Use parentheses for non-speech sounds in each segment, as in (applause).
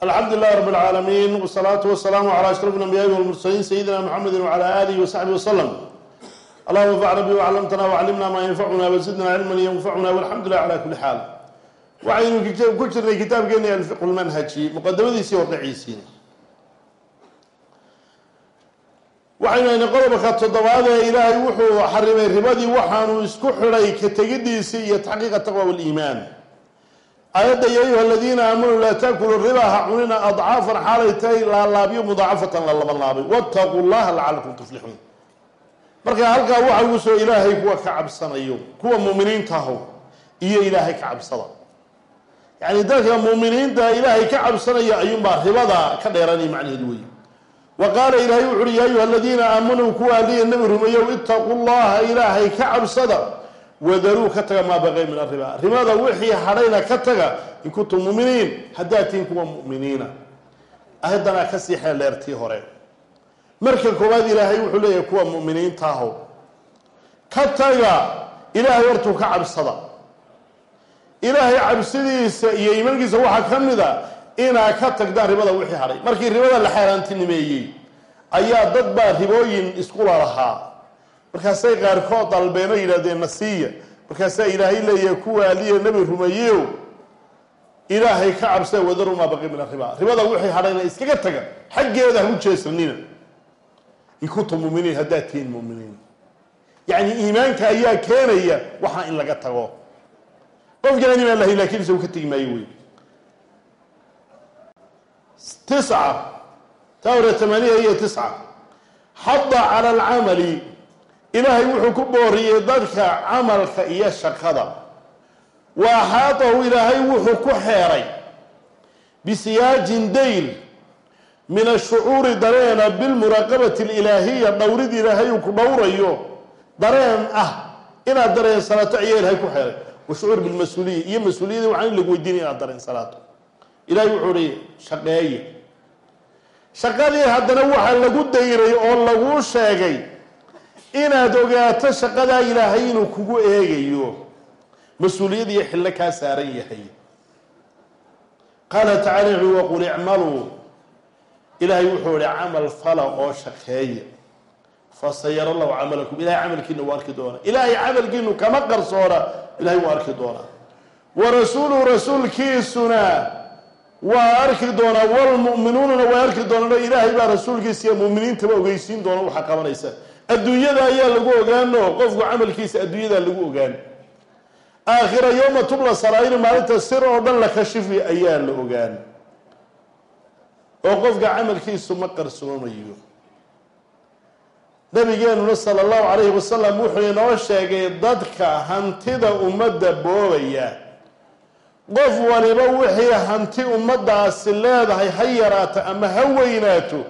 alxamdu lilahi rab اlcaalamiin wsalaatu wasalaamu calaa ashraf اlambiyaai walmursaliin sayidina mxamedi wcala aalihi wasaxbi wasalam allahuma facna bi waclamtana waclimna maa yanfacuna wasidna cilman yanfacuna walxamdu lilah cala kuli xaal waxaynu ku jirnay kitaabkeeni alfiqhu lmanhaji muqadamadiisi wadaciisiina waxaynu aynay qodobka toddobaadee ilaahay wuxuu xarimay ribadii waxaanu isku xidhay ka tegidiisii iyo taxqiiqa taqwa waliimaan aayadda ya ayuha aladiina aamanuu laa taakulu riba ha cunina adcaafan xaalay tahay laalaabyo mudaacafatan la laba laabay wattaquu llaha lacalakum tuflixuun. Marka halkaa waxa ugu soo ilaahay kuwa ka cabsanayo kuwa muuminiintaho iyo ilaahay ka cabsada. Yacni dadka muuminiinta ilaahay ka cabsanaya ayuunbaa ribada ka dheeranaya macnaheedu wey wa qaala ilaahay wuxu uhi ya ayuha aladiina aamanuu kuwa aliya nabi rumeeyow itaquu llaha ilaahay ka cabsada wadaruu ka taga maa baqay min arriba ribada wixii hadhayna ka taga in kuntum muminiin. Haddaad tihin kuwa mu'miniina. Ayadanaa ka sii xeeldheertii hore. Marka koowaad ilaahay wuxuu leeyahay kuwa mu'miniintaaho ka taga ilaahay hortuu ka cabsada. Ilaahay cabsidiisa iyo iimaankiisa waxaa ka mid a inaa ka tagdaan ribada wixii hadhay. Markii ribada la xaaraantinimeeyey ayaa dad baa ribooyin iskula lahaa markaasay qaarkood dalbeen oo yidhahdeen nasiya markaasaa ilaahay leeyahay kuwa aliya nebi rumeeyeyo ilaahay ka cabsada wadaru maa baqi min arriba ribada wixii hadhayna iskaga taga. Xaggeeda ha u jeesanina in muminiin haddaad tihiin muminiin. Yacni iimaanka ayaa keenaya waxaa in laga tago. Qofki aan imaan lahay laakiin isagu ka tegi maayo wey tisca taa hore tamaaniya iyo tisca xada cala alcamali ilaahay wuxuu ku booriyey dadka camalka iyo shaqada. Wa axaatahu ilaahay wuxuu ku xeeray bisiyaajin dayl min ashucuuri dareena bilmuraaqabati alilaahiya. Dhowrid ilaahay uu ku dhowrayo dareen ah inaad dareensanaato ayaa ilahay ku xeeray. Washucuur bilmas-uuliya iyo mas'uuliyadii waxaan in lagu weydiinay inaad dareensanaato ilahay wuxuu hi shaqeeye. Shaqadii haddana waxaa lagu dayray oo laguu sheegay inaad ogaato shaqadaa ilaahay inuu kugu eegayo mas'uuliyad iyo xillo kaa saaran yahay. Qaala tacala wuxui waqul icmaluu ilaahay wuxuu ihi camal fala oo shaqeeya. Fasayara allahu camalakum. Ilahay camalkiina waa arki doonaa. Ilaahay camalkiinu kama qarsoona ilahay waa arki doonaa. Wa rasuuluhu rasuulkiisuna waa arki doonaa walmu'minuunana waa arki doonaan oo ilaahay baa rasuulkiisa iyo mu'miniintaba ogeysiin doona waxaa qabanaysa adduunyada ayaa lagu ogaano qofku camalkiisa adduunyadaa lagu ogaan. Aakhira yowma tubla saraa'ir maalinta sir oo dhan la kashifi ayaa la ogaan. Oo qofka camalkiisu ma qarsoomayo nabigeenuna sala allahu calayhi wasalam wuxuu inoo sheegay dadka hantida ummadda boobaya. Qof waliba wixii hanti ummaddaasi leedahay ha yaraato ama ha weynaato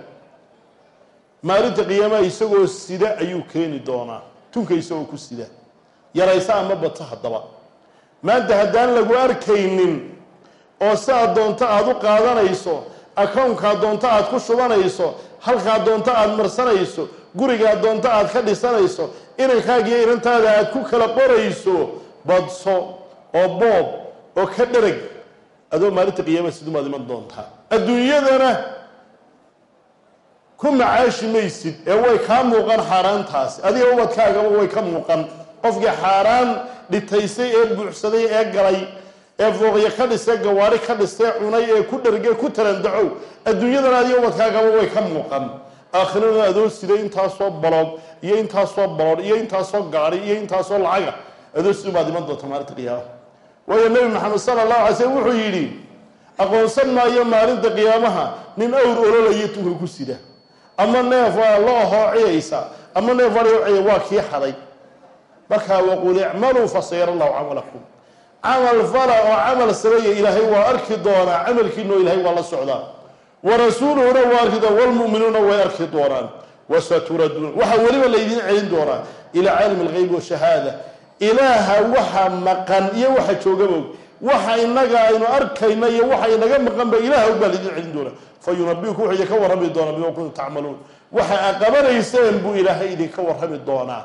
maalinta qiyaamaha isagoo sida ayuu keeni doonaa. Tunka isagoo ku sida. Yaraysa ama bato haddaba. Maanta haddaan lagu arkaynin oo siaad doonto aada u qaadanayso akownkaa doonto aada ku shubanayso halkaa doonto aada marsanayso gurigaa doonto aada ka dhisanayso inankaagiyo inantaada aada ku kala qorayso badso oo boob oo ka dhereg adoo maalinta qiyaamaha sidumaad iman doontaa. Adduunyadana ku macaashi maysid ee way kaa muuqan xaaraantaasi adiga ubadkaagaba way ka muuqan. Qofkii xaaraan dhitaysay ee buuxsaday ee galay ee fooqyo ka dhistay gawaari ka dhistay cunay ee ku dherge ku tarandacow adduunyadana adiga ubadkaagaba way ka muuqan. Aakhirana adoo siday intaasoo baloog iyo intaasoo baloodh iyo intaasoo gaari iyo intaasoo lacaga adoo sidumaad iman doonta maalinta qiyaamaha waayo nebi maxamed sala allahu alay slm wuxuu yidhi aqoonsan maayo maalinta qiyaamaha nin awr ololaya tunka ku sida ama neef waa lo hoociyaysa ama neef waciya waa kii xaday. Markaa waqul icmaluu fasayara allahu camalakum. Camal fala oo camal sameeya ilaahay waa arki doonaa camalkiinao ilaahay waa la socdaa. Wa rasuuluhuna waa arki doona walmu'minuuna way arki doonaan. Wasaturaduun waxaa weliba laydin celin doonaa. Ilaa caalim algeyb washahaada ilaaha waxa maqan iyo waxa joogaba waxa inaga aynu arkayna iyo waxa inaga maqanba ilaah baa laydin celin doonaa. Fa yunabiku wuxuu idinka warrami doonaa bima kuntum tacmaluun waxa aad qabanayseen buu ilaahay idinka warrami doonaa.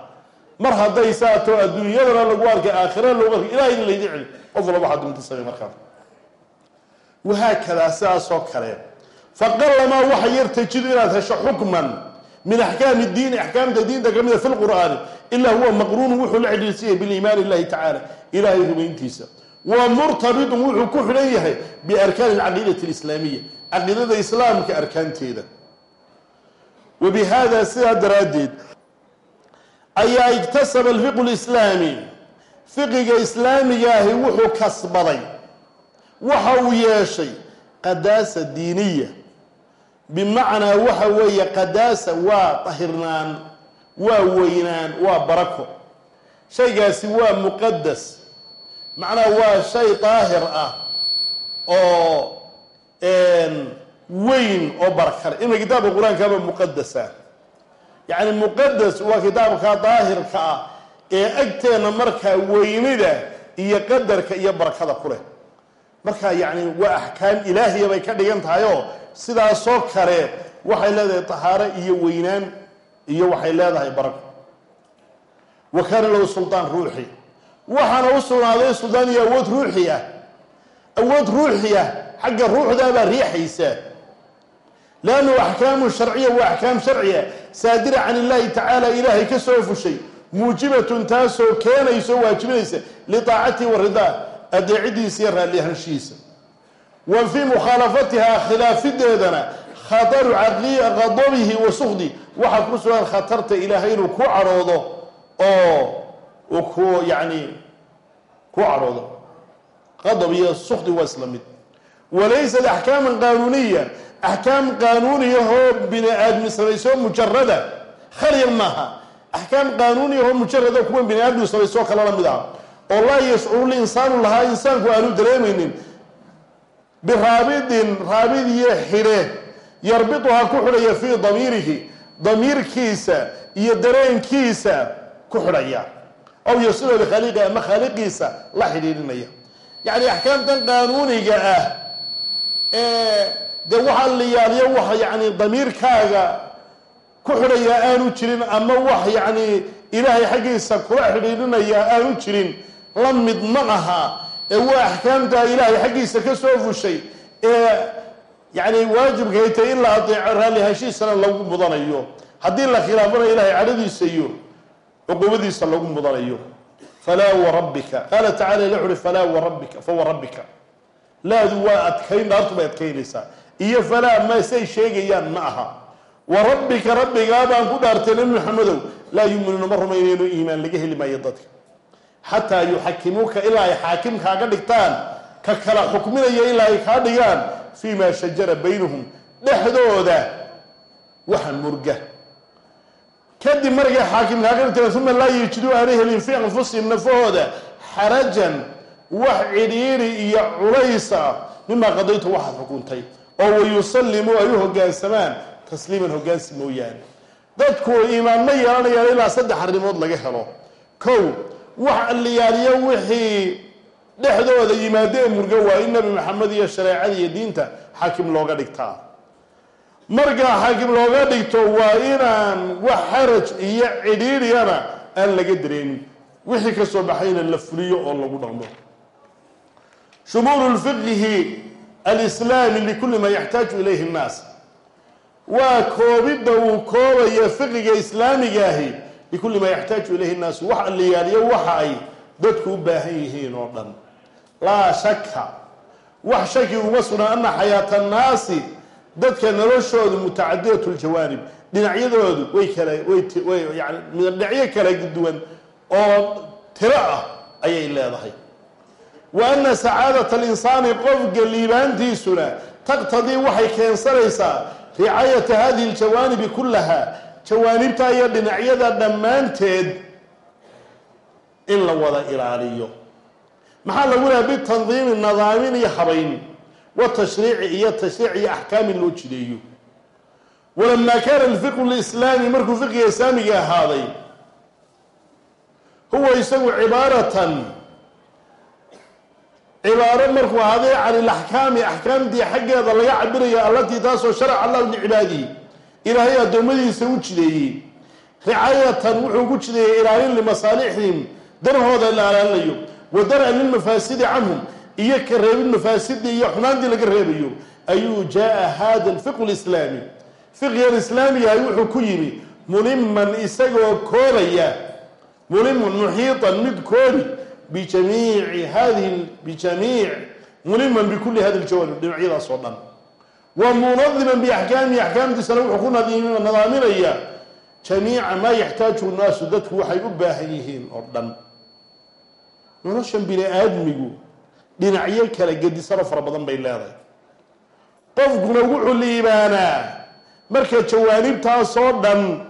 Mar hadday saato adduunyadana lagu arkay aakhirana lagu arkay ilahay in laydin celin. Qof waxaa dunta samey markaa. Wahaakadaa sidaasoo kale. Faqalamaa waxa yar tajidu inaad hesho xukman min axkaami diini axkaamta diinta ka mida fi lqur'aani ilaa huwa maqruunu wuxuu la xidhiirsanyay biliimaani illahi tacaala ilaahay rumayntiisa wa murtabitun wuxuu ku xidhan yahay biarkaani alcaqiidati alislaamiya caqiidada islaamka arkaanteeda. Wa bi hada sidaa daraaddeed ayaa iktasaba alfiqu lislaami fiqiga islaamiga ahi wuxuu kasbaday waxa uu yeeshay qadaasa diiniya. Bimacnaa waxa weeye qadaasa waa dahirnaan waa weynaan waa barako. Shaygaasi waa muqadas macnaha waa shay daahir ah oo weyn oo barakale ima kitaabka qur'aankaaba muqadasa yacni muqadas waa kitaabka daahirka ah ee agteena markaa weynida iyo qadarka iyo barakada ku leh. Markaa yacni waa axkaam ilaahiya bay ka dhigan tahay oo sidaasoo kale waxay leedahay tahaaro iyo weynaan iyo waxay leedahay barako. Wa kaana lahu suldaan ruuxi waxaana u sugnaaday suldaan iyo awood ruuxi ah awood ruuxi ah xagga ruuxdaabaa riixaysa. Leannahu axkaamu sharciya waa axkaam sharciya. Saadira can illaahi tacaala ilaahay ka soo fushay. Muujibatun taasoo keenayso waajibinaysa liaacatihi wa ridaa adeecidiisa iyo raalli ahaanshihiisa. Wa fii mukhaalafatihaa khilaafideedana khataru qadabihi wa sukdi waxaa ku sugan khatarta ilaahay inuu ku cadhoodo oo uu ku yani ku cadhoodo qadab iyo sukdi waa isla mid. Walaysat axkaaman qaanuuniya. Axkaam qaanuuniyahoo bini aadmi samaysoo mujarada khaliyan maaha. Axkaam qaanuuniyahoo mujarada kuwa bini aadmi samaysoo kale la mid ah. Oo laa yashcuru linsaanu lahaa insaanku aanu dareemaynin. Biraabidin raabid iyo xidhe yarbiduhaa ku xidhaya fii damiirihi. Damiirkiisa iyo dareenkiisa ku xidhaya aw yasilu likhaliiqi ama khaaliqiisa la xidhiidhinaya. Yacni axkaamtan qaanuuniga ah ee dee waxaa la yaaliyo wax yacni damiirkaaga ku xidhaya aanu jirin ama wax yacni ilaahay xaggiisa kula xidhiidhinaya aanu jirin la mid ma aha. Ee waa axkaamtaa ilaahay xaggiisa ka soo fushay ee yacni waajibkay tahay in la adeeco raalli heshiisana lagu mudanayo. Haddii la khilaafana ilaahay cadhadiisa iyo cuqubadiisa lagu mudanayo. Falaa warabbika qaala tacala ila uhi falaa warabbika fawarabbika laadu waa adkayn dhaartu bay adkaynaysaa. Iyo falaa ma say sheegayaan ma aha. Warabbika rabbigaa baan ku dhaartay nabi maxamedow laa yuminuuna ma rumaynayno iimaan laga heli maayo dadka. Xataa yuxakimuuka ilaa ay xaakim kaaga dhigtaan ka kala xukminaya ilaa ay kaa dhigaan fii maa shajara baynahum dhexdooda waxa murga kadib markay xaakim dhigtaan uma laa yejiduu aanay helin fii anfusihim nafahooda. Xarajan wax cidhiiri iyo culaysa mimaa qadaytu waxaad xukuntay. Oo wayusallimuu ay u hoggaansamaan tasliiman hoggaansi mooyaane. Dadku iimaan ma yeelanayaan ilaa saddex arrimood laga helo. Kow wax alliyaaliyo wixii dhexdooda yimaado ee murgo waa in nabi maxamed iyo shareecada iyo diinta xaakim looga dhigtaa markaa xaakim looga dhigto waa inaan wax xaraj iyo cidhiidhiyana aan laga dareemin wixii ka soo baxayna la fuliyo oo lagu dhaqmo shumuulu lfiqhi alislaami likulli maa yaxtaaju ilayhi nnaas waa koobidda uu koobaya fiqiga islaamigaahi likulli maa yaxtaaju ilayhi nnaasu wax alliyaaliyo waxa ay dadku u baahan yihiin oo dhan. Laa shaka wax shaki uma sugnaa ana xayaata annaasi dadka noloshoodu mutacadidat ljawaanib dhinacyadoodu way kala way yani kala duwan oo tiro ah ayay leedahay. Wa ana sacaadata alinsaani qofka liibaantiisuna taqtadii waxay keensanaysaa ricaayata hadihi aljawaanibi kullaha jawaanibta iyo dhinacyada dhammaanteed in la wada ilaaliyo. Maxaa lagu leha bitandiimi nadaamin iyo habayn watashriici iyo tashriic iyo axkaamin loo jideeyo. Walamaa kaana alfiqhu lislaami markuu fiqiga islaamiga ahaaday huwa isagu cibaaratan. Cibaaro markuu ahaaday can ilaxkaami axkaamtii xaggeeda laga cabiraya allatii taasoo sharaca allahu licibaadihi ilaahay addoommadiisa u jideeyey. Ricaayatan wuxuu ku jideeyey ilaalin limasaalixihim darhooda la alaalinayo wa dar-an lilmafaasidi canhum iyo ka reebin mafaasidii iyo xumaantii laga reebayo ayuu jaa hada alfiqu lislaami fiqhigan islaamigahay wuxuu ku yimi muliman isagoo koobaya muliman muxiiطan mid koobi bijamiici hadihi bijamiic muliman bikuli hadi ljawaanib dhinacyadaas oo dhan. Wa munadiman biaxkaamihi axkaamtiisana wuxuu ku nadaaminaya jamiica maa yaxtaaju nnaasu dadku waxay u baahan yihiin oo dhan. Noloshan bini aadmigu dhinacyo kala gedisano fara badan bay leedahay. Qofkuna wuxuu liibaanaa. Marka jawaanibtaasoo dhan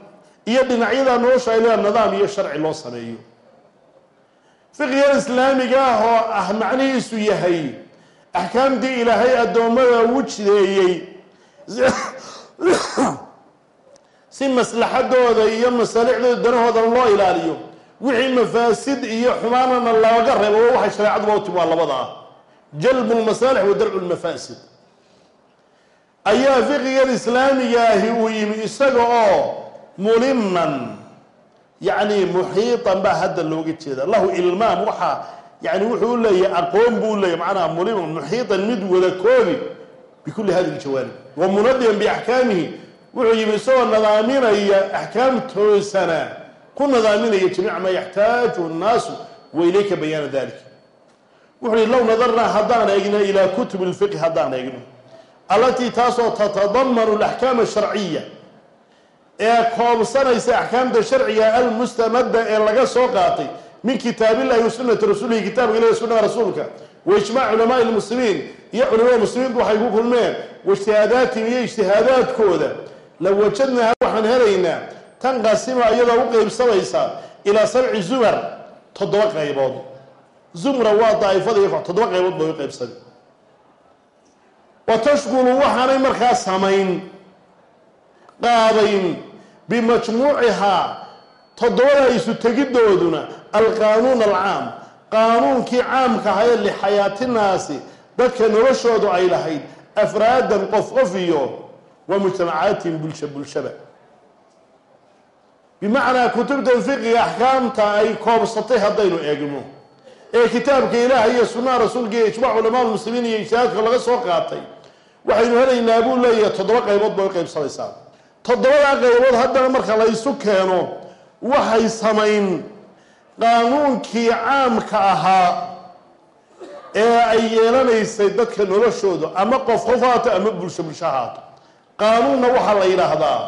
iyo dhinacyada nolosha ay nidaam iyo sharci loo sameeyo. Fiqigan islaamiga ah oo ah macnihiisu yahay axkaamtii ilaahay addoommada ugu jideeyey. (coughs) Si maslaxadooda iyo masaalixdooda danahoodana loo ilaaliyo wixii mafaasid iyo xumaanana looga reebo waa waxay shareecaduba u timi waa labada ah. Jalbu lmasaalix wa darcu lmafaasid ayaa fiqigan islaamiga ahi uu yimi isaga oo muliman yacni muxiiطan baa hadda looga jeeda lahu ilmaam waxaa yani wuxuu leeyahay aqoon buu leeyahy macnaha muliman muxiiطan mid wada koobi bikuli hadi ljawaanib wa munadiman biaxkaamihi wuxuu yimi isagoo nadaaminaya axkaamtoosana ku nadaaminaya jamiica maa yaxtaaju nnaasu wa ilayka bayaana dalik. Wuxuu yihi low nadarnaa haddaan eegno ilaa kutubi lfiqhi haddaan eegno. Allatii taasoo tatadamanu alaxkaam asharciya ee koobsanaysa axkaamta sharciga almustamada ee laga soo qaatay min kitaabillahi wa sunati rasuulihi kitaabka ilahi sunnaha rasuulka wa ijmac culamaai lmuslimiin iyo culamada muslimiintu waxay ku kulmeen wa ijtihaadaatihim iyo ijtihaadaadkooda la wajadnaha waxaan helaynaa tanqasima iyadoo u qeybsamaysa ilaa sabci zumar toddoba qaybood. Zumra waa daa'ifada iyo toddoba qaybood bay u qaybsada wa tashkulu waxaanay markaa samayn qaadayn bimajmuucihaa toddobada isu tegidooduna alqaanuun alcaam. Qaanuunkii caamka ahaye lixayaatinaasi dadka noloshoodu ay lahayd afraadan qof qof iyo wa mujtamacaatihim bulsha bulshaba bimacnaa kutubta fiqiga axkaamta ay koobsatay haddaynu eegno. Ee kitaabka ilaaha iyo sunnaha rasuulka iyo ijmac culamaa lmuslimiin iyo ijtihaadka laga soo qaatay waxaynu helaynaa buu leeyahay toddoba qaybood bay u qaybsamaysaa toddobadaa qaybood haddana marka la ysu keeno waxay samayn qaanuunkii caamka ahaa ee ay yeelanaysay dadka noloshooda ama qof qof haato ama bulsho bulsho haato qaanuunna waxaa la yidhaahdaa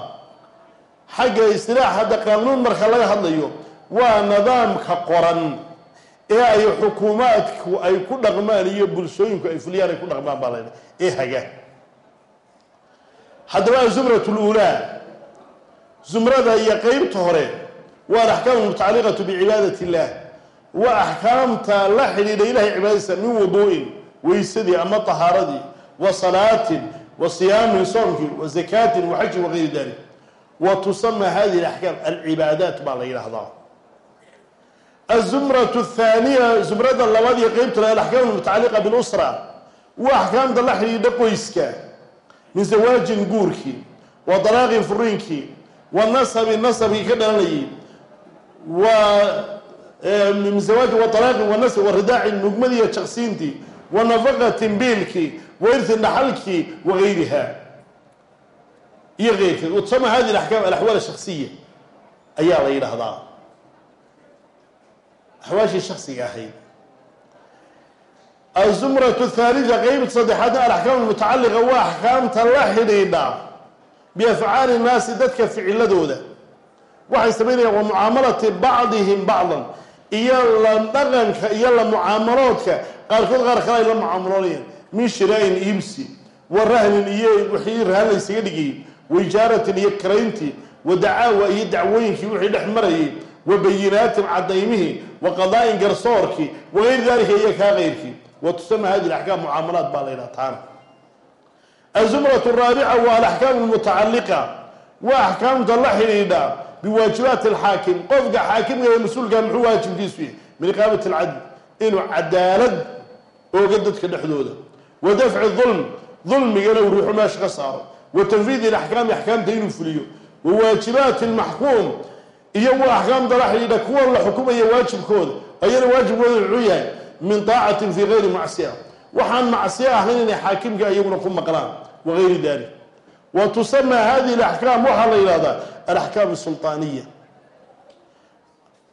xagga istilaax hadda qaanuun marka laga hadlayo waa nidaamka qoran ee ay xukuumaadku ay ku dhaqmaan iyo bulshooyinku ay fuliyaan ay ku dhaqmaan baa la ee haga. Haddaba azumrat luulaa zumrada iyo qeybta hore waa alaxkaam almutacaliqatu bicibaadat illah waa axkaamta la xidhiidha ilahay cibaadadiisa min wuduu'in weysadii ama tahaaradii wa salaatin wa siyaamin soomkii wa zakaatin wa xajin wagayri dalik wa tusama hadihi alaxkaam alcibaadaat baa la yidhaahdaa. Azumratu athaaniya zumrada labaad iyo qeybtale alaxkaam almutacaliqa bilusra waa axkaamta la xidhiidha qoyska min zawaajin guurkii wa dalaaqin furiinkii wa nasabi nasabkii ka dhalanayay wa min zawaaji wa dalaaqin wa nasbi wa ridaacin nugmadii iyo jaqsiintii wa nafaqatin biilkii wa irtin dhaxalkii wa gayriha iyo keyrkeed watusama hadi alaxkaam alaxwaal shaksiya ayaa la yidhaahdaa. Axwaashii shaksiga ahayd. Azumratu athaalitha qeybta saddexaadna alaxkaam almutacaliqa waa axkaamta la xidhiidha biafcaali nnaasi dadka ficiladooda waxay samaynayaan wa mucaamalati bacdihim bacdan. Iyo la dhaqanka iyo la mucaamaloodka. Qaarkood qaar kale ay la mucaamaloonayaan min shiraain iibsi wa rahnin iyo wixii rahan laysaga dhigayay wa ijaaratin iyo karayntii wa dacaawa iyo dacwooyinkii wixii dhex marayay wa bayinaatin cadaymihii wa qadaa'in garsoorkii wagayri dalika iyo kaa keyrkii wa tusama hadi alaxkaam mucaamalaat baa la ydhaha taana. Azumratu araabica waa alaxkaam almutacaliqa waa axkaamta la xidhiidha biwaajibaati alxaakim. Qofka xaakimka ee mas'uulka muxuu waajibkiisu yahay? Min iqaamati alcadl. Inuu cadaalad ooga dadka dhexdooda. Wa dafci dulm dulmigana uu ruuxu meesha ka saaro wa tanfiidi alaxkaami axkaamta inuu fuliyo wa waajibaati almaxkuum iyo wa axkaamta la xidhiidha kuwa la xukumaya waajibkooda ayana waajibkooda muxuu yahay min taacatin fii gayri macsiya waxaan macsiyo ahayn inay xaakimka iyaguna ku maqlaan wagayri dalik wa tusama hadihi alaxkaam waxaa la yidhahdaa alaxkaam asulطaaniya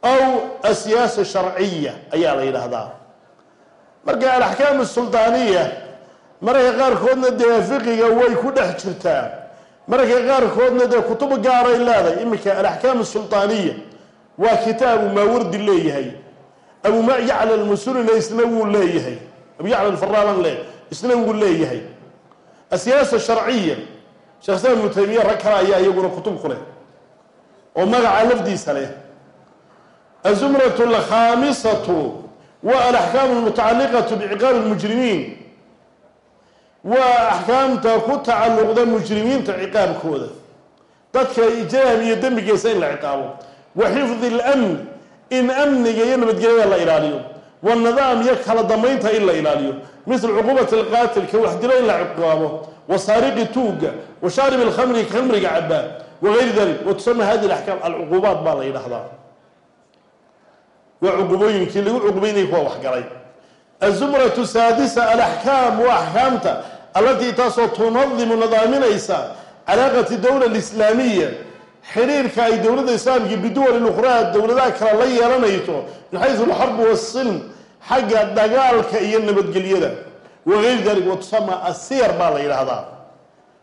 aw asiyaasa sharciya ayaa la yidhaahdaa marka alaxkaam asulطaaniya mararka qaarkoodna dee fiqiga way ku dhex jirtaa mararka qaarkoodna dee kutubo gaaray leedahay iminka alaxkaam asulطaaniya waa kitaabu maawardi leeyahay. Abu yacla almusulina isna wuu leeyahay. Abu yacla alfaraalan le isna wuu leeyahay. Asiyaasa sharciya sheekh islam ibnu taymiya rag kale ayaa iyaguna kutub ku oo magaca lafdiisa leh. Azumratu alkhaamisatu wa alaxkaamu almutacaliqatu biciqaabi lmujrimiin waa axkaamta ku tacalluqda mujrimiinta ciqaabkooda. Dadka ijraam iyo dembigeysa in la ciqaabo. Wa xifdi اlamn in amniga iyo nabadgelyada la ilaaliyo. Wanidaam iyo kala dambaynta in la ilaaliyo. Misl cuquubati alqaatil ka wax dilo in la ciqaabo. Wa saariqi tuuga wa shaarib alkhamri khamriga cabaa wagayri dalik wa tusama hadi alaxkaam alcuquubaat baa la yidhahdaa waa cuqubooyinkii lagu cuqubaynayay kuwa waxgalay azumratu saadisa alaxkaam waa axkaamta allatii taasoo tunadimu nadaaminaysa calaaqati dowla alislaamiya xiriirka ay dowladda islaamka biduwali lukhraa dowladaha kale la yeelanayso min xaysu alxarbu wasilm xagga dagaalka iyo nabadgelyada. Wagayri dalik wa tusama asiyar baa la yidhaahdaa.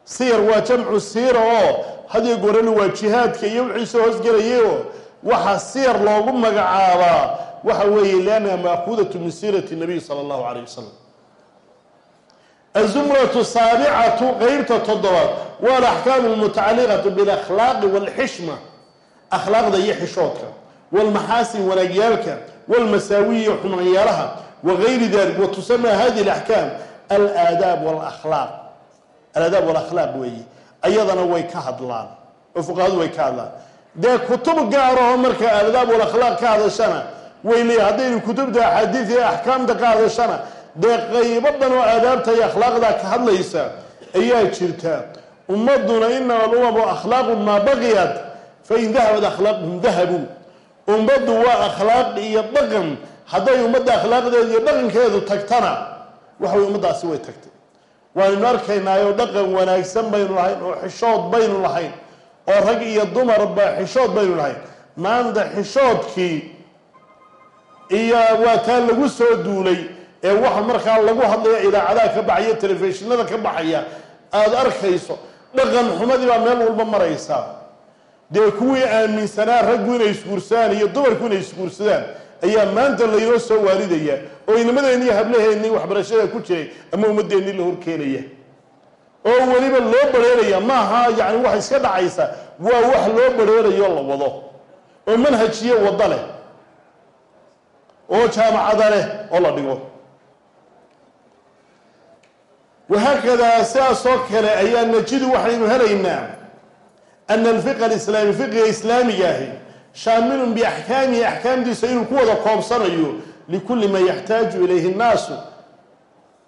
Siyar waa jamcu siira oo hadiyo gorena waa jihaadka iyo wixii soo hoosgelayay oo waxaa siyar loogu magacaabaa waxa weeye liannaha maakuudatu min siirati nabiy sala allahu calayh wasalam azumratu saabicatu qeybta toddobaad waa alaxkaamu almutacalliqatu bilakhlaaqi walxishma akhlaaqda iyo xishoodka walmaxaasin wanaagyaalka walmasaawiyi iyo xumaanyaalaha wagayri dalik wa tusama hadihi alaxkaam alaadaab walakhlaaq alaadaab walakhlaaq weeye ayadana way ka hadlaan oo fuqahadu way ka hadlaan dee kutub gaaraho marka aladaab walakhlaaq ka hadashana way leeyahy haddaynu kutubta axaadiid iyo axkaamta ka hadashana dee qaybo dhan oo aadaabta iyo akhlaaqda ka hadlaysa ayaa jirta. Ummaduna inama alumamu akhlaaqu maa baqiyat fain dahabat akhlaaquhum dahabuu ummaddu waa akhlaaq iyo dhaqan. Hadday ummadda akhlaaqdeedu iyo dhaqankeedu tagtana waxaway ummaddaasi way tagtay. Waanaynu arkaynaayo dhaqan wanaagsan baynu lahayn oo xishood baynu lahayn oo rag iyo dumarba xishood baynu lahayn. Maanta xishoodkii iyo waa taa lagu soo duulay ee waxa markaa lagu hadlaya idaacadaha ka baxaya telefishinada ka baxaya aada arkayso dhaqan xumadii baa meel walba maraysaa. Dee kuwii aaminsanaa raggu inay isguursadaan iyo dumarku inay isguursadaan ayaa maanta laynoo soo waaridaya oo inamadeenii hablaheennii waxbarashada ku jiray ama ummadeennii la horkeenaya. Oo weliba loo bareeraya maaha yani wax iska dhacaysa waa wax loo bareerayo la wado oo manhajiyo waddo leh oo jaamacada leh oo la dhigo wahaakadaa sidaasoo kale ayaa najidu waxaynu helaynaa ana alfiqa alislaami fiqiga islaamiga ahi shaamilun biaxkaamihi axkaamtiisa inuu ku wada koobsanayo likulli ma yaxtaaju ilayhi nnaasu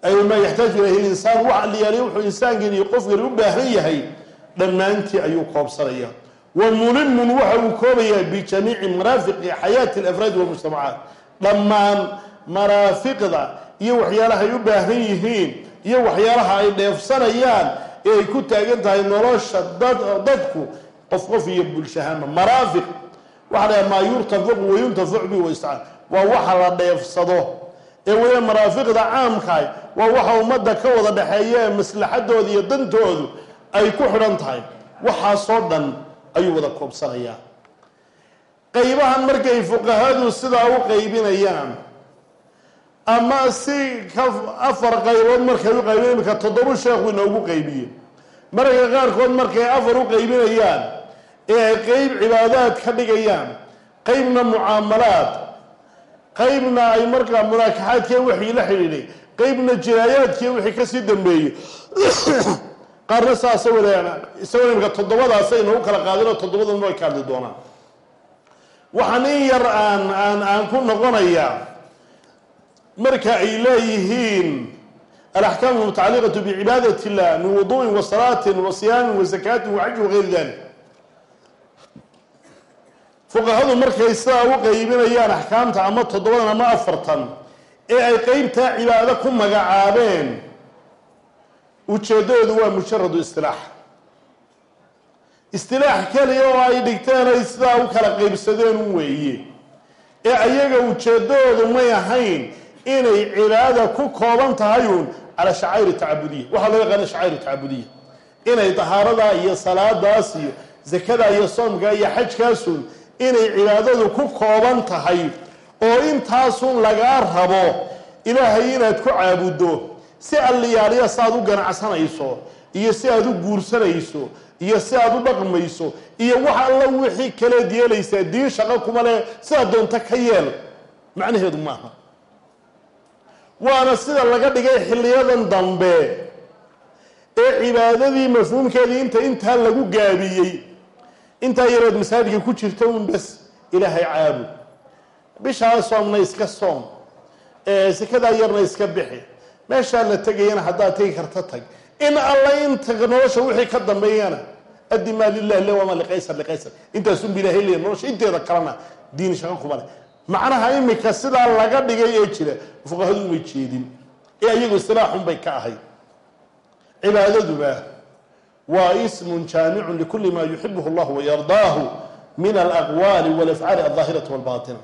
ay maa yaxtaaju ilayhi linsaan wax alyaali wuxuu insaankan iyo qofkani u baahan yahay dhammaantii ayuu koobsanaya wa mulimun waxa uu koobayaa bijamiici maraafiqi xayaati alafraad walmujtamacaat dhammaan maraafiqda iyo waxyaalaha ay u baahan yihiin iyo waxyaalaha ay dheefsanayaan ee ay ku taagan tahay nolosha dadku qof qof iyo bulshahama maraafiq. Waxa la maa yurtafacu wayuntafacu bi waistacaan waa waxa la dheefsado. Ee weliba maraafiqda caamkahay waa waxa ummadda ka wada dhexeeya ee maslaxadooda iyo dantoodu ay ku xidhan tahay. Waxaasoo dhan ayuu wada koobsanayaa. Qaybahan markay fuqahadu sidaa u qaybinayaan ama si afar qaybood markay u qaybin imika toddoba sheekhu inoogu qaybiye mararka qaarkood markay afar u qaybinayaan ee ay qeyb cibaadaad ka dhigayaan qeybna mucaamalaad qeybna ay markaa munaakaxaadkiiya wixii la xidhiidhay qeybna jinaayaadkiiya wixii ka sii dambeeyey. (coughs) Qaarna saasa wadaan isagoo imika toddobadaasa inoogu kala qaadinoo toddobaduna way ka hadli doonaan. Waxaan in yar aan aan aan ku noqonayaa marka ay leeyihiin alaxkaam almutacaliqatu bicibaadati illah min wuduu'in wa salaatin wa siyaamin wa zakaatin wa xajin wagayri dalik fuqahadu markay sidaa u qaybinayaan axkaamta ama toddobadan ama afartan ee ay qeybtaa cibaado ku magacaabeen ujeeddadoodu waa mujaradu istilaax istilaax keliya oo ay dhigteen ay sidaa u kala qeybsadeen un weeye. Ee ayaga ujeeddadoodu may ahayn inay cibaada ku kooban tahay uun calaa shacairi tacabudiya waxaa loo yaqaana shacair tacabudiya inay dahaaradaa iyo salaadaas iyo zakada iyo soomka iyo xajkaasun inay cibaadadu ku kooban tahay oo intaasun lagaa rabo ilaahay inaad ku caabuddo si alliyaaliya si aad u ganacsanayso iyo si aad u guursanayso iyo si aad u dhaqmayso iyo wax alla wixii kaleed yeelaysaa diin shaqo kuma leh sidaad doonto ka yeel macnaheedu maaha waana sida laga dhigay xilliyadan dambe ee cibaadadii mafhuumkeedii inta intaa lagu gaabiyey. Intaa yareed masaajidka ku jirta un bas ilaahay caabud bishaa soomna iska soom sikadaa yarna iska bixi. Meeshaa la tegayana haddaad tegi karta tag. In alla inta nolosha wixii ka dambeeyana addi maa lilahi le wamaa liqaysar liqaysar. Intaasunba ilahay leeya nolosha inteeda kalena diin shaqo kuma leh macnaha imika sidaa laga dhigay ee jira fuqahadu umay jeedin. Ee ayagu istilaaxun bay ka ahayd cibaadaduna waa ismun jaamicun likuli ma yuxibuhu allah wayardaahu min alaqwaali walafcaali aldaahirati walbaatina.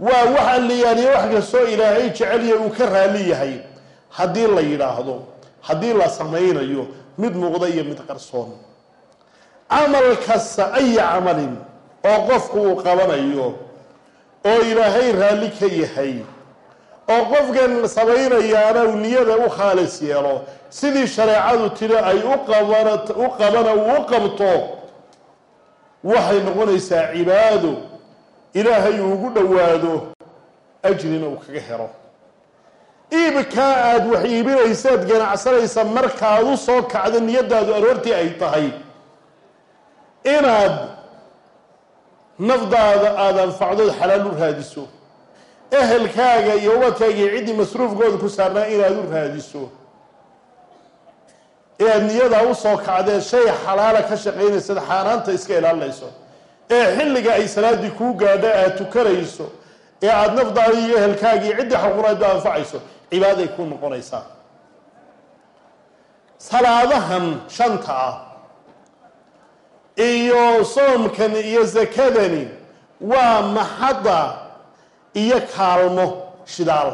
Waa wax alliyaaliya wax kastoo ilaahay jecelya uu ka raali yahay. Haddii la yidhaahdo haddii la samaynayo mid muuqda iyo mid qarsoon. Camal kasta aya camalin oo qofku uu qabanayo oo ilaahay raalli ka yahay oo qofkan samaynayaana uu niyada u khaalis yeelo sidii shareecadu tiri ay u qabana uu u qabto waxay noqonaysaa cibaado ilaahay uu ugu dhowaado ajrina uu kaga helo. Iibkaa aada wax iibinaysaad ganacsanaysa markaad u soo kacdo niyadaadu aroortii ay tahay. Inaad nafdaada aada anfacdood xalaal u raadiso. Ehelkaaga iyo ubadkaaga ciddii masruufkooda ku saarnaa inaad u raadiso. Ee aada niyadaa u soo kacdee shay xalaala ka shaqaynaysad xaaraanta iska ilaalinayso. Ee xilliga ay salaaddii kuu gaadho aada tukanayso. Ee aada nafdaada iyo ehelkaaga iyo ciddii xaqunaydba anfacayso cibaaday ku noqonaysaa. Salaadahan shanta ah iyo soomkan iyo sakadani waa maxadda iyo kaalmo shidaal.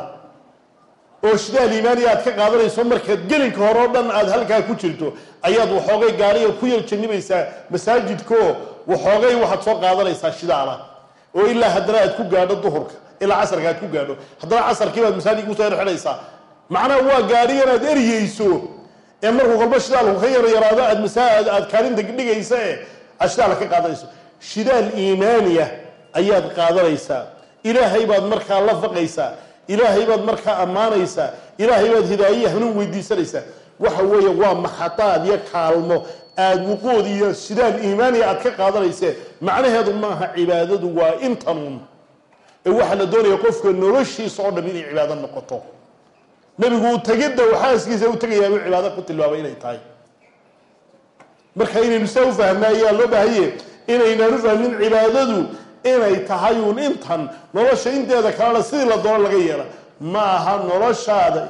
Oo shidaal iimaaniya aad ka qaadanayso markaad gelinka hore oo dhan aada halkaa ku jirto ayaad waxoogay gaaliga ku yar janibaysaa masaajidkao waxoogay waxaad soo qaadanaysaa shidaala. Oo ilaa haddana aad ku gaadho duhurka ilaa casarka aad ku gaadho haddana casarkii baad masaajidka ku soo erxidhaysaa macnaha waa gaadhiga inaad eryeyso ee markuu kolba shidaalku ka yaro yaraado aad masaa aad kaalinta dhigaysa ee aad shidaal ka qaadanayso. Shidaal iimaaniya ayaad qaadanaysaa. Ilaahay baad markaa la faqaysaa ilaahay baad markaa ammaanaysaa. Ilaahay baad hidaaye hanuun weydiisanaysaa. Waxa weeye waa maxadaad iyo kaalmo. Aada wuquud iyo shidaal iimaaniya aad ka qaadanaysee. Macnaheedu maaha cibaadadu waa intanuun. Ee waxaa la doonaya qofka noloshiisa oo dham inay cibaado noqoto. Nebigu uu tegidda uu xaaskiisa u tegayaabuu cibaado ku tilmaamay inay tahay marka inaynu saa u fahmna ayaa loo baahanye inaynaan u fahmin cibaadadu inay tahay uun intan nolosha inteeda kalena sidii la doono laga yeela. Ma aha noloshaada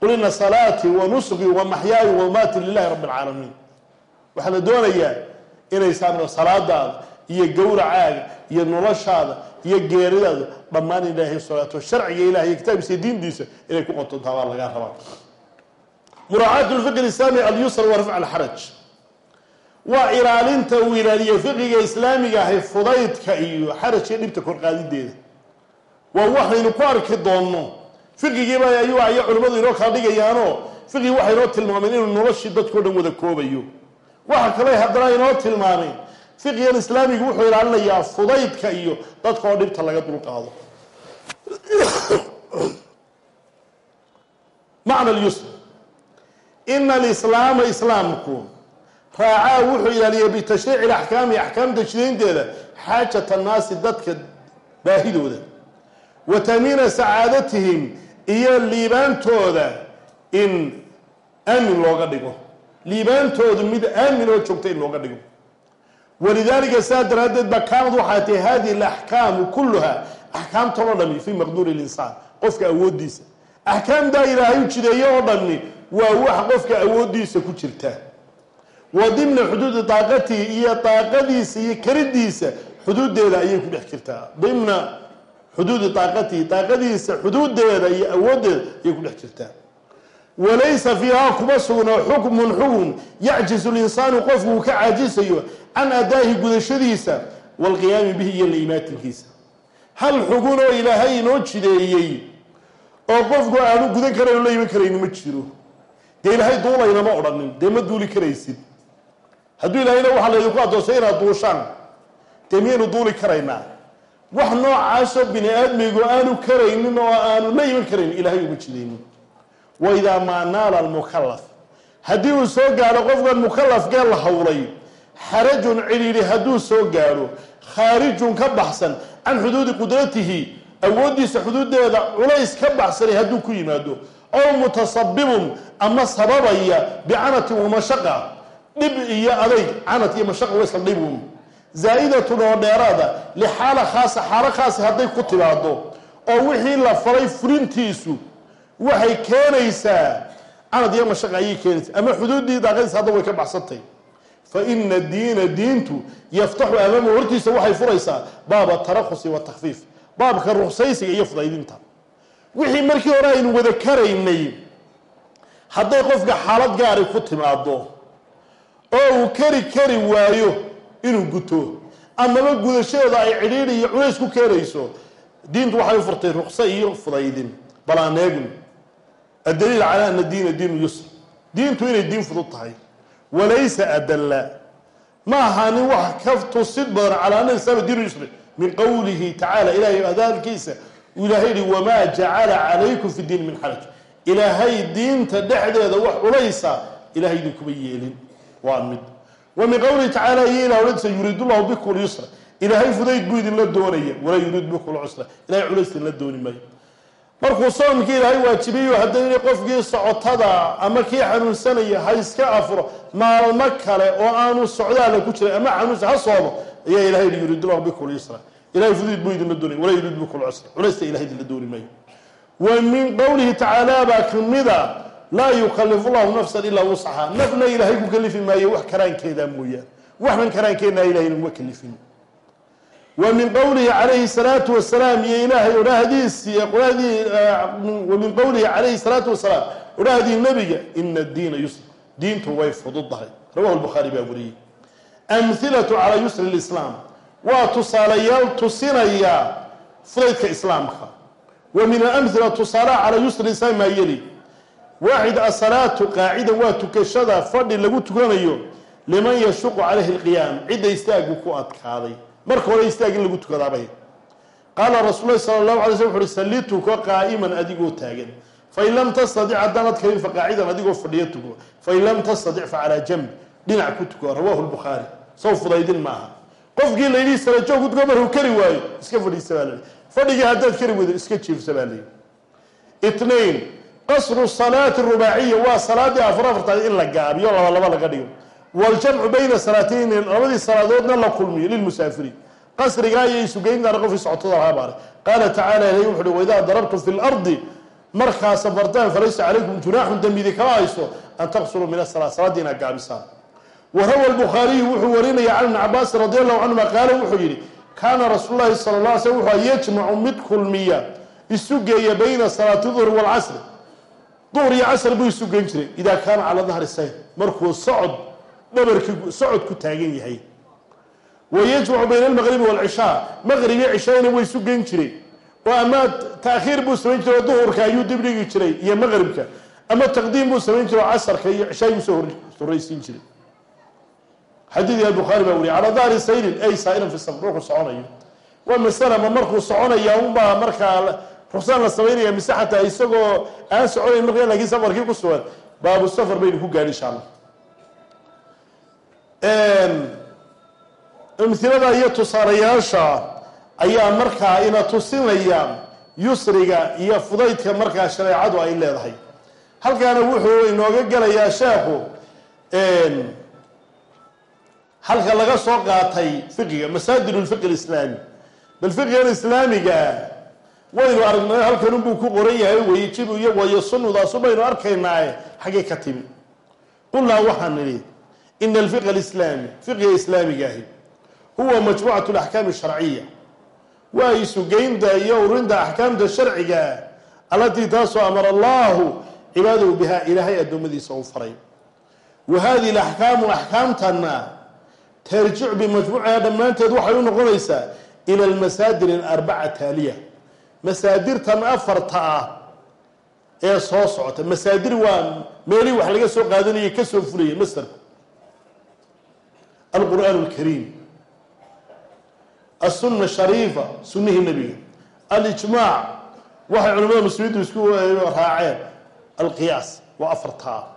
qul ina salaatii wa nusqii wa maxyaaya wamaati lilahi rabbi alcaalamiin waxaa la doonayaa inay saamno salaadaada iyo gowracaaga iyo noloshaada iyo geeridaada dhammaan ilaahay salaato sharciga ilahay kitaabkiisa diintiisa inay ku qotontaa baa lagaa rabaa muraacaatu lfiqi islaami alyusr wa rafc alxaraj waa ilaalinta uu ilaaliyo fiqiga islaamiga ahay fudaydka iyo xarajka dhibta korqaadideeda. Waa waxaynu ku arki doonno. Fiqigiiba ayuu aya culimmadu inoo kala dhigayaanoo fiqigi waxay inoo tilmaameen inuu noloshii dadkao dhan wada koobayo. Waxa kale haddana inoo tilmaameen fiqigan islaamigu wuxuu ilaalinayaa fudaydka iyo dadka oo dhibta laga dulqaado (coughs) macna lyusr ina alislaama islaamku raacaa wuxuu ilaaliyay bitashriici laxkaami axkaamta jidaynteeda xaajat annaasi dadka baahidooda wa tamiina sacaadatihim iyo liibaantooda in aamin looga dhigo liibaantoodu mid aamin oo joogta in looga dhigo walidaalika sidaa daraaddeed ba kaanad waxaa tahay hadihi alaxkaamu kulluha axkaamtan oo dhami fii maqduuri linsaan qofka awooddiisa axkaamtaa ilaahay u jideeye oo dhami waa wax qofka awooddiisa ku jirta. Wa dimna xuduudi daaqatihi iyo daaqadiisa iyo karidiisa xuduuddeeda ayay ku dhex jirtaa dimna xuduudi daaqatihi daaqadiisa xuduuddeeda iyo awooddeeda ayay ku dhex jirtaa walaysa fiihaa kuma sugna xukmun xukun yacjizu linsaanu qofku uu ka caajisayo can adaahi gudashadiisa waalqiyaami bihi iyo laimaatinkiisa hal xugun oo ilaahay inoo jideeyey oo qofku aanu gudan karayn o la iman karayni ma jiro dee ilaahay duulaynama odhanin dee ma duuli karaysid? Hadduu ilaahayna waxaa laydinku addoonsay inaad duushaan dee miyaynu duuli karaynaa? Wax noocaasoo bini aadmigu aanu karaynin oo aanu la iman karaynin ilaahay uma jidaynin waidaa maa naala almukalaf haddii uu soo gaadho qofkan mukalafkee la howlay xarajun cidhiidhi hadduu soo gaadho khaarijun ka baxsan can xuduudi qudratihi awooddiisa xuduuddeeda culays ka baxsanay hadduu ku yimaado ow mutasabibun ama sababaya bicanatin wa mashaqa. Dhib iyo adayg canat iyo mashaqa wa isla dhibun zaa-idatun oo dheeraada lixaala khaasa xaalo khaasi hadday ku timaado oo wixii la falay fulintiisu waxay keenaysaa canad iyo mashaqa ayay keenaysaa. Ama xuduuddii daaqadiisa hadda way ka baxsantay. Fa ina diina diintu yaftaxu amaamahu hortiisa waxay furaysaa baaba tarakusi wa takfiif baabka ruksaysiga iyo fudaydinta wixii markii hore aynu wada karaynay hadday qofka xaalad gaari ku timaado oo uu kari kari waayo inuu guto amaba gudashadeeda ay cidhiidhi iyo culays ku keenayso diintu waxay u furtay rukso iyo fudaydin. Balaaneegn addaliil calaa ana diina diinu yusr. Diintu inay diin fudud tahay. Walaysa adalla. Ma ahaanin wax ka tusid badan calaa ana islaama diinu yusri min qowlihi tacala ilahay hadaalkiisa uu ilaahay yihi wamaa jacala calaykum fi diin min xaraj. Ilaahay diinta dhexdeeda wax culaysa ilahay idinkuma yeelin. Waa mid. Wa min qowlihi tacaala iyo ilah odhantiisa yuriidu bikum lyusra ilaahay fudayd buu idinla doonaya. Walaa yuriid bikum lcusra ilahay culays idinla dooni maayo. Markuu soomkii ilaahay waajibayo haddana qofkii socotada ama kii xanuunsanaya ha iska afuro maalmo kale oo aanu socdaala ku jiray ama xanuunsa ha soomo ayaa ilahay yihi yuriidu bikum lyusra ilahay fudayd buu idinla doonaya walaa yuriid bikum lcusra culaysta ilahay idinla dooni maayo. Wa min qowlihi tacaala baa kamida laa yukalifu llahu nafsan ilaa wuscaha nafna ilaahay ku kalifi maayo wax karaankeeda mooyaan waxban karaankeenaa ilahay naguma kalifin wa min qowlihi calayhi salaatu wasalaam iyo ilaahay wa min qowlihi calayhi salaatu wasalaam odhahdii nebiga ina diina yusr diintu way fududdahay rawahu lbukhaari baa wariyey. Amhilatu calaa yusri lislaam waa tusaalayaal tusinaya fudaydka islaamka. Wa min alamhila tusaalaha calaa yusri lislaam maa yeli waaxid asalaatu qaacida waa tukashada fadhi lagu tukanayo liman yashuqu calayhi alqiyaam. Cidda istaagu ku adkaaday. Marka hore istaag in lagu tukadaabay. Qaala rasuul lahi sala allahu alay slm wuxu uhi salli tuko qaa'iman adigoo taagan. Fain lam tastadic haddaanad karin faqaacidan adigoo fadhiyo tuko fain lam tastadic fa calaa jamb. Dhinac ku tuko rawahu lbukhaari sow fudaydin maaha qofkii la yidhi salajoog tuko markuu kari waayo iska fadhiisa baa layihi fadhigii haddaad kari weydo iska jiifsa baa layihi itnain qasru salaati rubaaciya waa salaadii afar afartaad in la gaabiyo laba laba laga dhigo. Waljamcu bayna salaatayni labadii salaadoodna la kulmiyo lilmusaafiriin qasrigaa iyo isugeyntaana qofkii socotada lahaa baaray. Qaala tacala ilahi wuxu uhi waidaa darabtum fi lardi markaa safartaan falaysa calaykum junaaxun dembidi kama hayso an taqsuruu min asala salaadii inaad gaabisaan warawa lbukhaariyu wuxuu warinaya can ibni cabaasin radi allahu canhuma qaala wuxuu yidhi kaana rasuul sala la alay wuxuu yajmacu mid kulmiya isu geeya bayna salaati duhri waalcasri duhr iyo casr buu isu geyn jiray idaa kaana calaa dahri sayr markuu socod dhabarkii socod ku taagan yahay wayajmacu bayna almaqribi waalcishaa maqrib iyo cishayna way isu geyn jireen oo ama taakhiir buu samayn jiray oo duhurka ayuu dibdhigi jiray iyo maqribka ama taqdiim buu samayn jiray oo casarka iyo cishaay u soo horreysiin jiray xadiidka albukhaari baa wariyay calaa dahri sayrin ay saa'iran fi safr markuu soconayo waa masala ma markuu soconaya unbaa markaa ruksaan la samaynaya mise xataa isagoo aan soconayn marka laakiin safarkii ku sugan baabu safar baynu ku gaadhi insha allah. Amhilada iyo tusaalayaasha ayaa markaa ina tusinaya yusriga iyo fudaydka markaa shareecadu ay leedahay. Halkaana wuxuu inooga gelayaa sheekhu halka laga soo qaatay fiqiga masaadir lfiqi alislaami. Bal fiqigan islaamigaa waynu aragnay halkan unbuu ku qoran yahay wayajibu iyo wayasunudaas baynu arkaynaaye xaggay ka timi. Qulnaa waxaan nidhi ina alfiqa alislaami fiqiga islaamigaahi huwa majmuucat alaxkaami asharciya waa isugeynta iyo urinta axkaamta sharciga allatii taasoo amara allahu cibaadahu bihaa ilaahay addoommadiisa u faray. Wa hadihi alaxkaamu axkaamtanna tarjicu bimajmuuciha dhammaanteed waxay u noqonaysaa ila almasaadir alarbaca taaliya. Masaadirtan afarta ah ee soo socota. Masaadir waa meelihii wax laga soo qaadanayay ka soo fulaya masdarku alqur'aan alkariim asuna shariifa sunihii nebiga. Alijmaac waxay culamada muslimiintu isku raaceen. Alqiyaas waa afartaa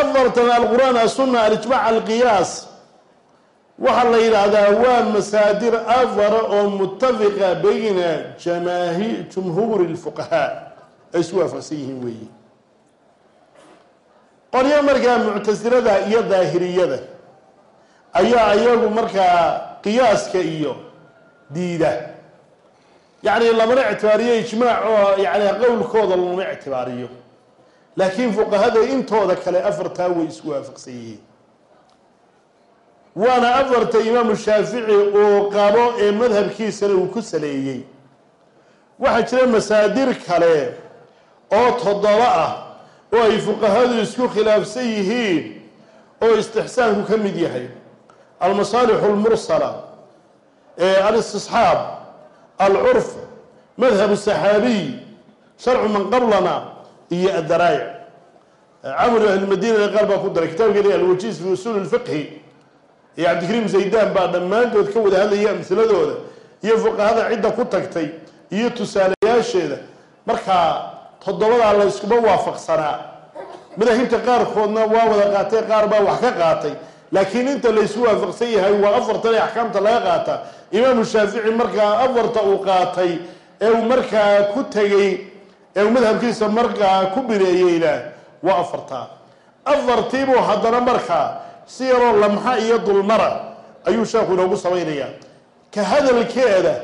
afartan alqur'aan asuna alijmac alqiyaas waxaa la yidhaahdaa waa masaadir afara oo mutafiqa bayna jamaahi jumhuuri lfuqahaa ay isku waafaqsan yihiin weeyi qolyo markaa muctasilada iyo daahiriyada ayaa iyagu markaa qiyaaska iyo diida. Yacni lamana ictibaariyo ijmaac oo yani qowlkooda lama ictibaariyo laakiin fuqahada intooda kale afartaa way isku waafaqsan yihiin waana afarta imaamu shaafici uu qabo ee madhabkiisana uu ku saleeyey. Waxaa jira masaadir kale oo toddoba ah oo ay fuqahadu isku khilaafsan yihiin oo istixsaanku ka mid yahay. Almasaalixu almursala alistisxaab alcurf madhab saxaabiy sharcu man qablana iyo adaraa'ic camr ahlmadina qaar baa ku daray kitaabkeeni alwajiis fi usuuli lfiqhi iyo cabdikariim zaydan baa dhammaantood ka wada hadlaya amhiladooda iyo fuqahada cidda ku tagtay iyo tusaalayaasheeda. Markaa toddobadaa la yskuma waafaqsanaa. Madaahibta qaarkoodna waa wada qaatay qaar baa wax ka qaatay. Laakiin inta laysu waafaqsan yahay waa afartan ee axkaamta laga qaata. Imaamu shaafici markaa afarta uu qaatay ee uu markaa ku tegey ee uu madhabkiisa markaa ku bireeyeyna waa afartaa afartiibuu haddana markaa si yaroo lamxa iyo dulmara ayuu sheekhu inoogu samaynayaa. Ka hadalkeeda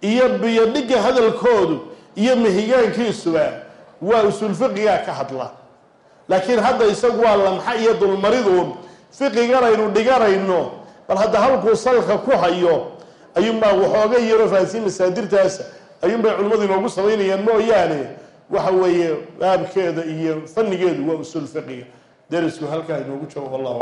iyo biyodhigga hadalkoodu iyo mahigaankiisuba waa usul fiqigaa ka hadla. Laakiin hadda isagu waa lamxa iyo dulmariduun fiqigan aynu dhiganayno bal hadda halkuu salka ku hayo ayuunbaa waxooga yaro fahansiin masaadirtaasa ayuunbay culimmadu inoogu samaynayaan mooyaane. Waxa weeye baabkeeda iyo fannigeedu waa usul fiqiga derisku halkaa inoogu joogo wallahu